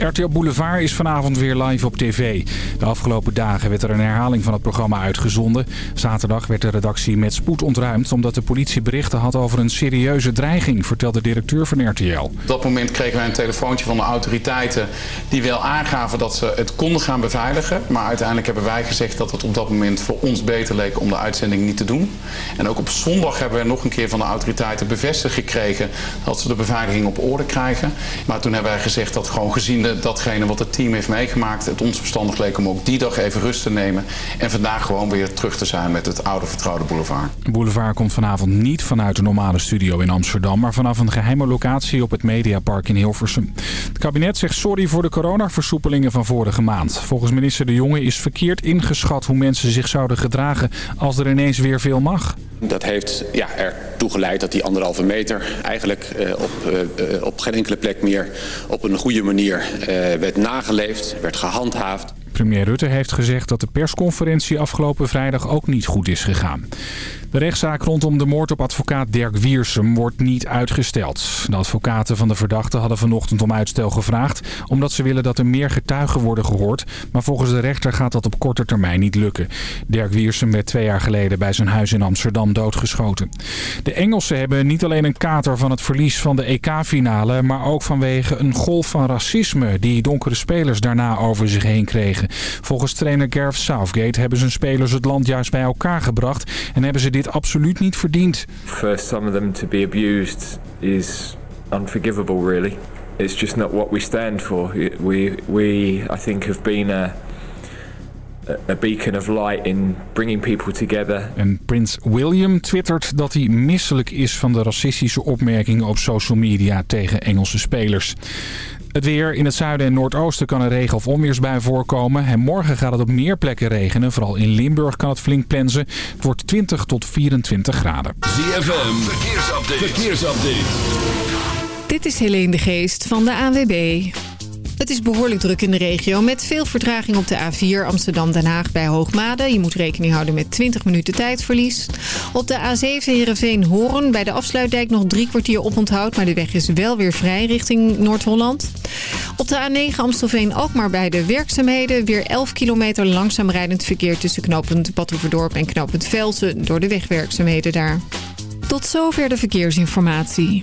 RTL Boulevard is vanavond weer live op tv. De afgelopen dagen werd er een herhaling van het programma uitgezonden. Zaterdag werd de redactie met spoed ontruimd... omdat de politie berichten had over een serieuze dreiging... vertelt de directeur van RTL. Op dat moment kregen wij een telefoontje van de autoriteiten... die wel aangaven dat ze het konden gaan beveiligen. Maar uiteindelijk hebben wij gezegd dat het op dat moment voor ons beter leek... om de uitzending niet te doen. En ook op zondag hebben we nog een keer van de autoriteiten bevestigd gekregen... dat ze de beveiliging op orde krijgen. Maar toen hebben wij gezegd dat gewoon gezien datgene wat het team heeft meegemaakt... het ons verstandig leek om ook die dag even rust te nemen... en vandaag gewoon weer terug te zijn met het oude vertrouwde boulevard. Boulevard komt vanavond niet vanuit de normale studio in Amsterdam... maar vanaf een geheime locatie op het Mediapark in Hilversum. Het kabinet zegt sorry voor de coronaversoepelingen van vorige maand. Volgens minister De Jonge is verkeerd ingeschat hoe mensen zich zouden gedragen... als er ineens weer veel mag. Dat heeft ja, ertoe geleid dat die anderhalve meter eigenlijk eh, op, eh, op geen enkele plek meer op een goede manier eh, werd nageleefd, werd gehandhaafd. Premier Rutte heeft gezegd dat de persconferentie afgelopen vrijdag ook niet goed is gegaan. De rechtszaak rondom de moord op advocaat Dirk Wiersum wordt niet uitgesteld. De advocaten van de verdachte hadden vanochtend om uitstel gevraagd... omdat ze willen dat er meer getuigen worden gehoord. Maar volgens de rechter gaat dat op korte termijn niet lukken. Dirk Wiersum werd twee jaar geleden bij zijn huis in Amsterdam doodgeschoten. De Engelsen hebben niet alleen een kater van het verlies van de EK-finale... maar ook vanwege een golf van racisme die donkere spelers daarna over zich heen kregen. Volgens trainer Gareth Southgate hebben zijn spelers het land juist bij elkaar gebracht... en hebben ze dit absoluut niet verdiend. For some of them to be abused is unforgivable really. It's just not what we stand for. We, we I think have been a, a beacon of light in bringing people together. En prins William twittert dat hij misselijk is van de racistische opmerkingen op social media tegen Engelse spelers. Het weer. In het zuiden en noordoosten kan een regen- of onweersbui voorkomen. En morgen gaat het op meer plekken regenen. Vooral in Limburg kan het flink plensen. Het wordt 20 tot 24 graden. ZFM, verkeersupdate. verkeersupdate. Dit is Helene de Geest van de ANWB. Het is behoorlijk druk in de regio met veel vertraging op de A4 Amsterdam-Den Haag bij Hoogmade. Je moet rekening houden met 20 minuten tijdverlies. Op de A7 Heerenveen-Hoorn bij de afsluitdijk nog drie kwartier oponthoud. Maar de weg is wel weer vrij richting Noord-Holland. Op de A9 Amstelveen-Alkmaar bij de werkzaamheden weer 11 kilometer langzaam rijdend verkeer tussen knooppunt Badhoevedorp en knooppunt Velsen door de wegwerkzaamheden daar. Tot zover de verkeersinformatie.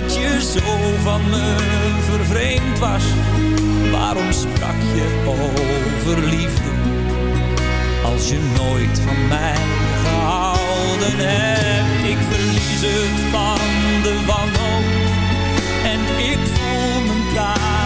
dat je zo van me vervreemd was. Waarom sprak je over liefde als je nooit van mij gehouden hebt? Ik verlies het van de wanhoop en ik voel me klaar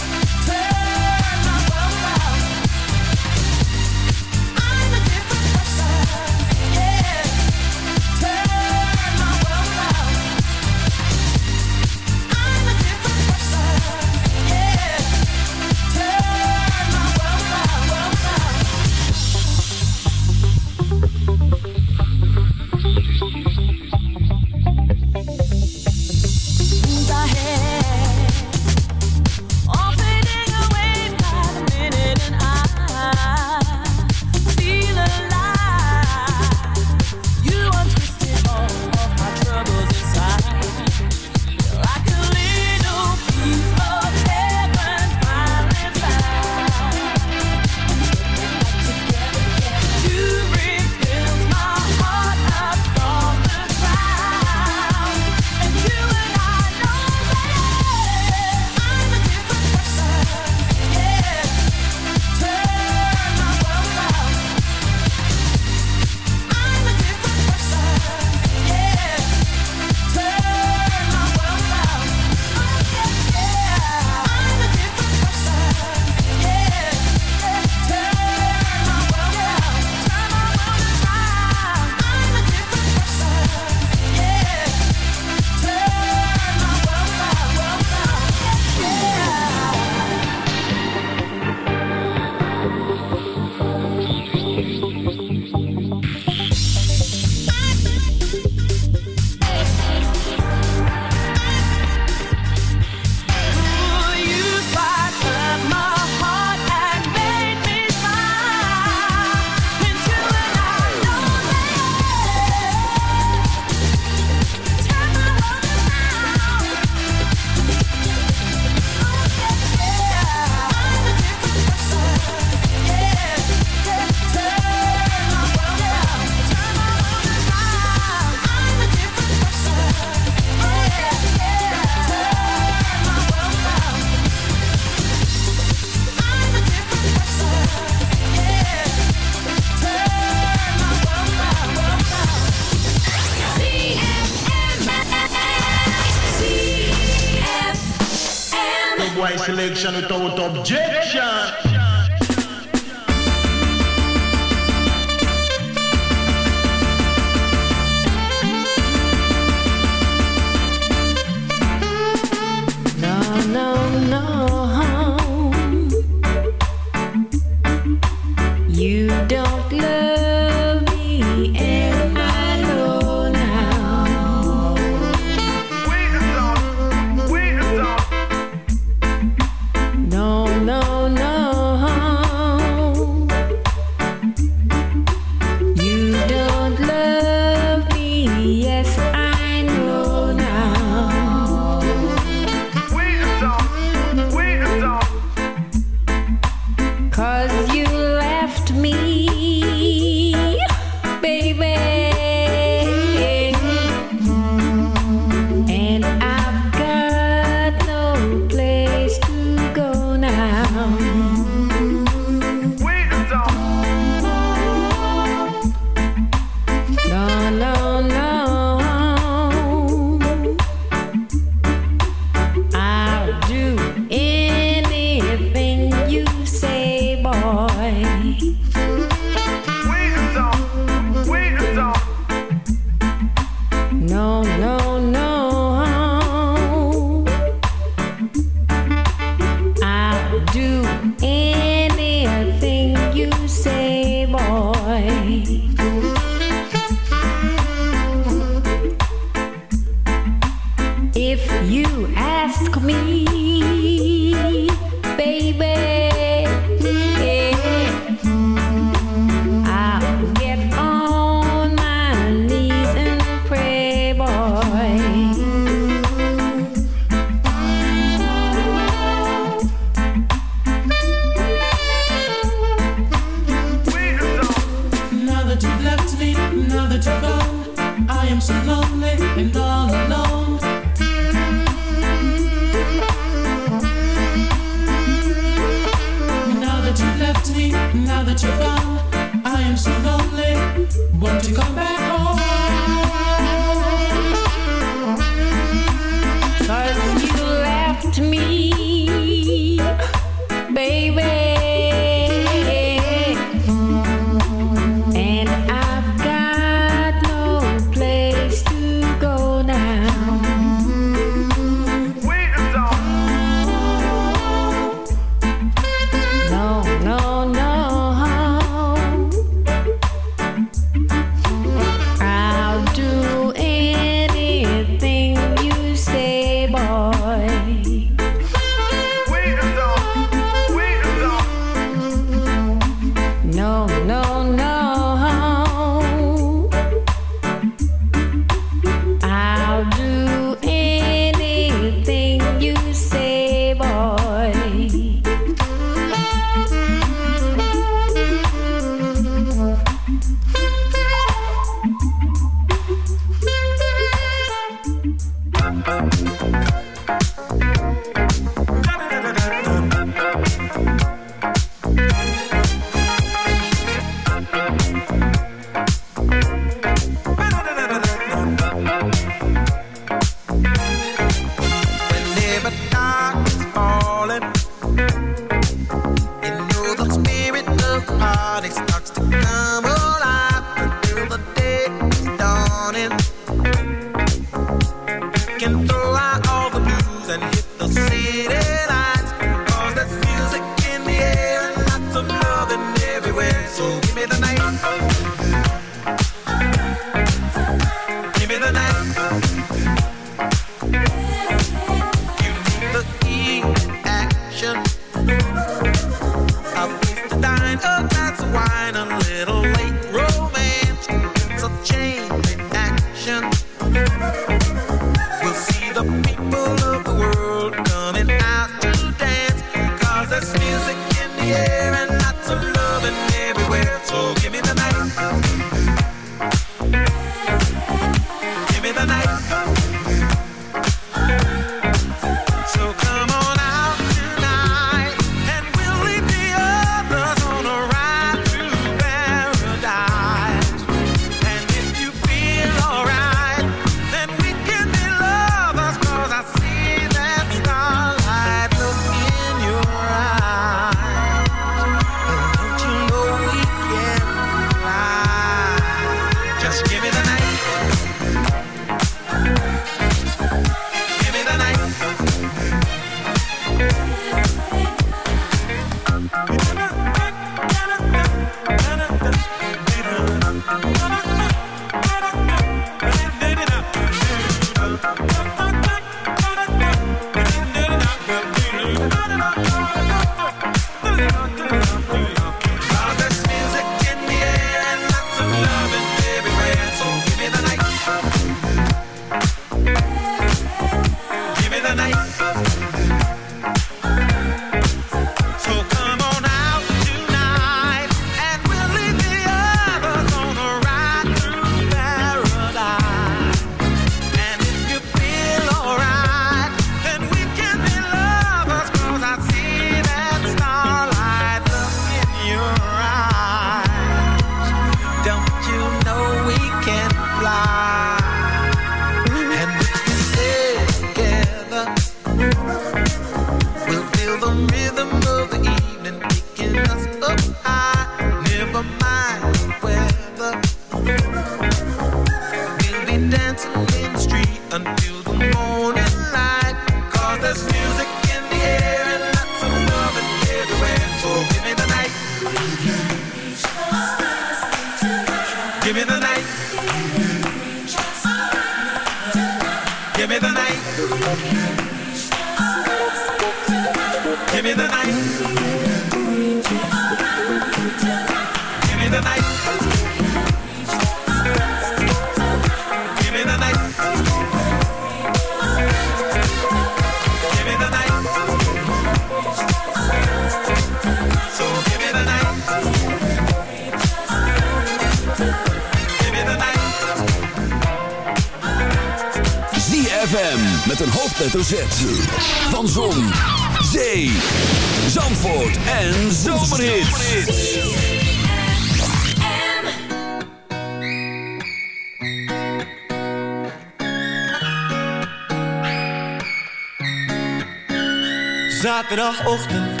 Zaterdagochtend,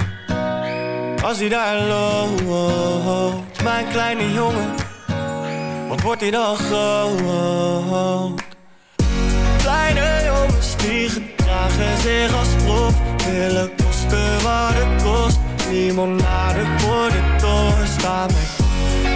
als hij daar loopt, mijn kleine jongen, wat wordt hij dan groot? Kleine jongens die gedragen zich als prof Willen kosten wat het kost. Limonade voor de toren Staan met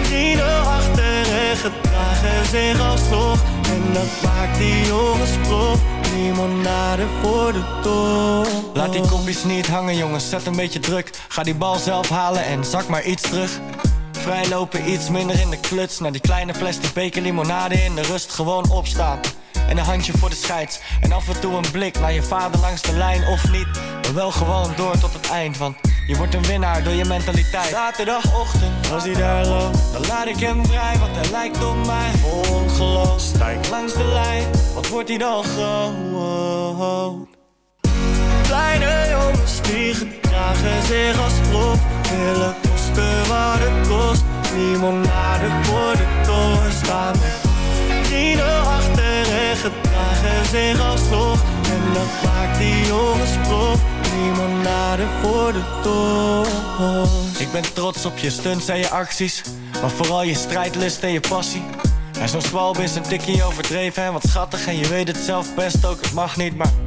vrienden achter en gedragen zich als toch En dat maakt die jongens prof Limonade voor de toren Laat die kopjes niet hangen jongens, zet een beetje druk Ga die bal zelf halen en zak maar iets terug Vrijlopen iets minder in de kluts Naar die kleine plastic beker limonade in de rust Gewoon opstaan en een handje voor de scheids. En af en toe een blik naar je vader langs de lijn of niet. Maar wel gewoon door tot het eind, want je wordt een winnaar door je mentaliteit. Zaterdagochtend, als hij daar loopt, dan laat ik hem vrij, want hij lijkt op mij. Vol geloof, stijg langs de lijn, wat wordt hij dan groot? Kleine jongens die gedragen zich als prof, willen kosten wat het kost. Limonade voor de toren staan met achter en gedragen zich alsnog. En dat maakt die jongens prof. Limonade voor de tocht. Ik ben trots op je stunts en je acties. Maar vooral je strijdlust en je passie. En zo'n zwalb is een tikje overdreven en wat schattig. En je weet het zelf best ook, het mag niet, maar...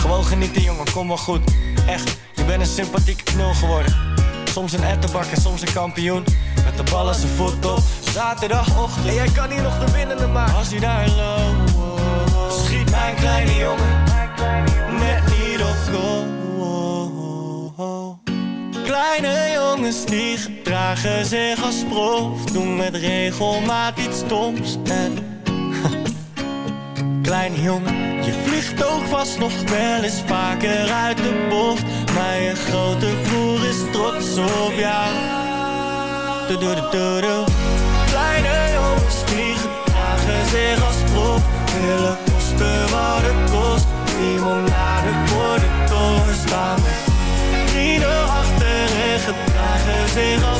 Gewoon genieten jongen, kom wel goed. Echt, je bent een sympathieke knul geworden. Soms een ettenbak en soms een kampioen. Met de bal als zijn voet op. Zaterdagochtend. En jij kan hier nog de winnende maken. Als hij daar loopt. Schiet mijn kleine jongen. Net niet op goal. Kleine jongens die gedragen zich als prof. Doen met regelmaat iets stoms. En kleine jongen, je vliegt ook vast nog wel eens vaker uit de bocht. Maar je grote broer is trots op jou. Du -du -du Kleine jongens die gedragen zich als prof. Willen kosten wat het kost. Limonade voor de toren staan vrienden achter en gedragen zich als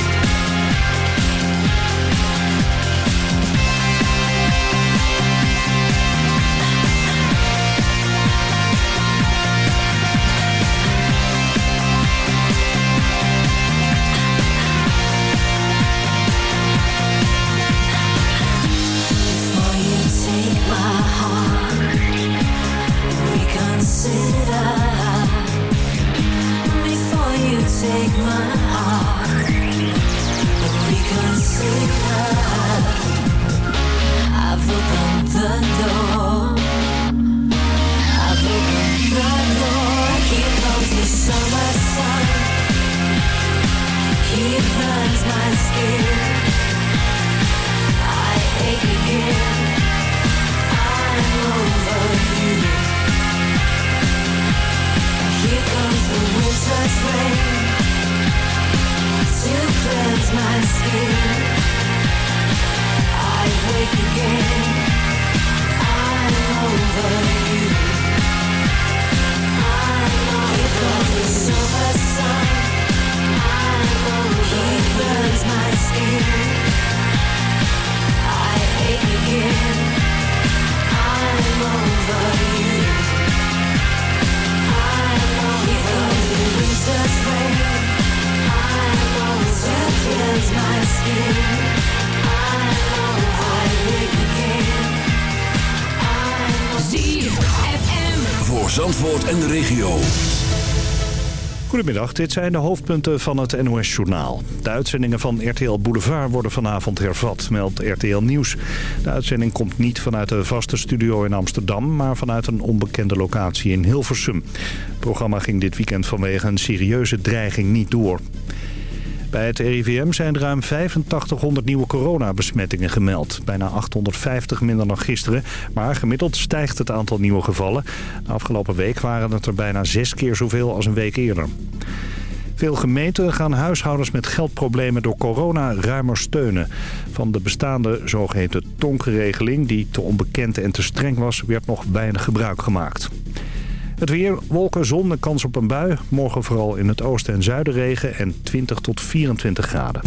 Take my over you. I'm over Here Zandvoort en de regio. Goedemiddag, dit zijn de hoofdpunten van het NOS-journaal. De uitzendingen van RTL Boulevard worden vanavond hervat, meldt RTL Nieuws. De uitzending komt niet vanuit de vaste studio in Amsterdam... maar vanuit een onbekende locatie in Hilversum. Het programma ging dit weekend vanwege een serieuze dreiging niet door. Bij het RIVM zijn ruim 8500 nieuwe coronabesmettingen gemeld. Bijna 850 minder dan gisteren. Maar gemiddeld stijgt het aantal nieuwe gevallen. Afgelopen week waren het er bijna zes keer zoveel als een week eerder. Veel gemeenten gaan huishoudens met geldproblemen door corona ruimer steunen. Van de bestaande zogeheten tonkeregeling, die te onbekend en te streng was, werd nog weinig gebruik gemaakt. Het weer, wolken, zon kans op een bui. Morgen vooral in het oosten en zuiden regen en 20 tot 24 graden.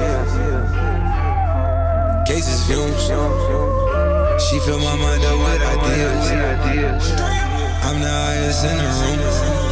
Ideas. Cases fumes. She fill my mind up with ideas. I'm the highest in the room.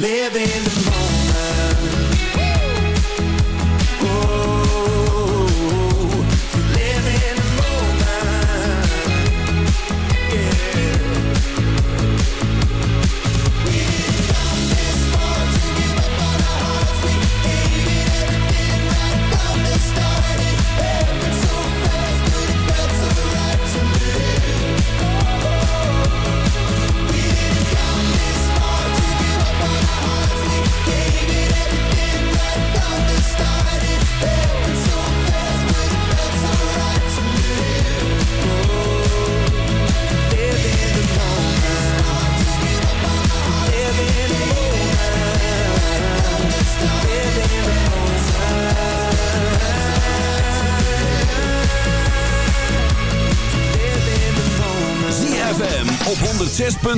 live in the moment.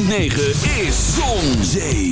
106.9 is Zon, Zee,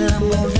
el amor